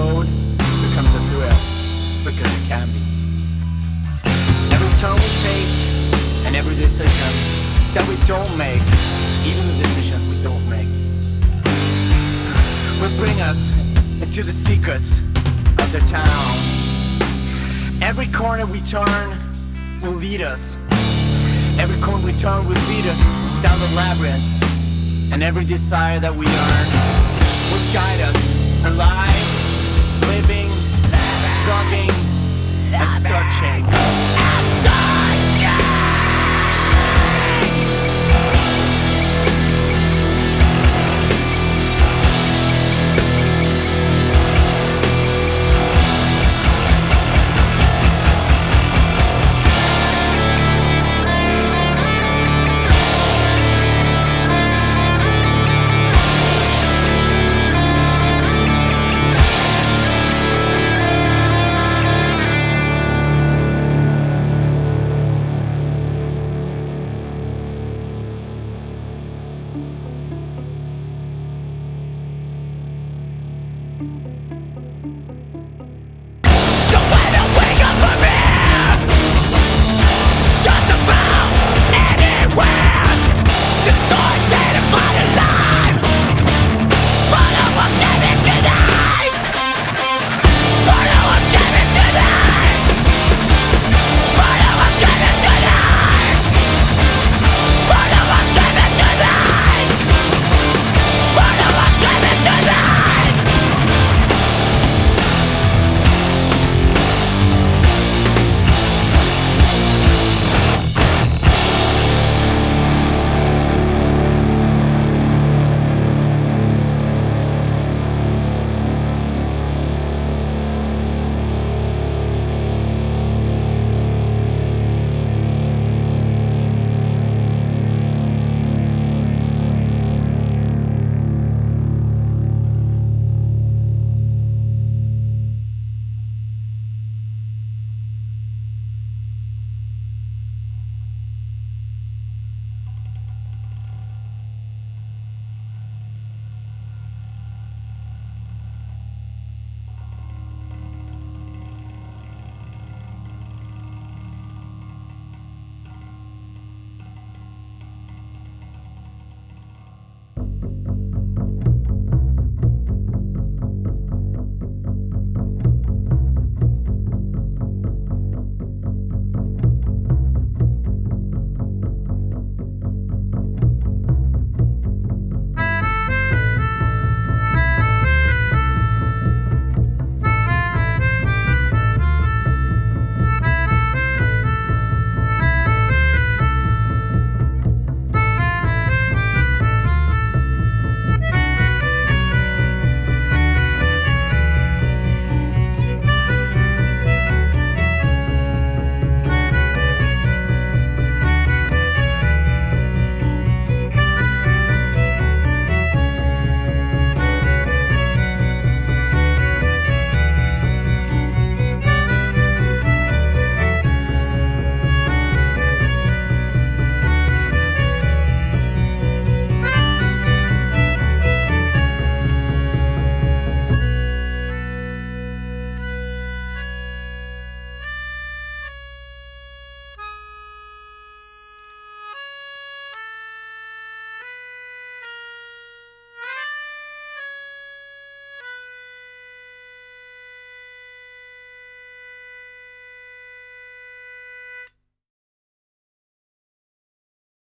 road becomes a thrill because it can be. Every turn we take and every decision that we don't make, even the decisions we don't make, will bring us into the secrets of the town. Every corner we turn will lead us. Every corner we turn will lead us down the labyrinths. And every desire that we earn will guide us alive, living, loving, and searching.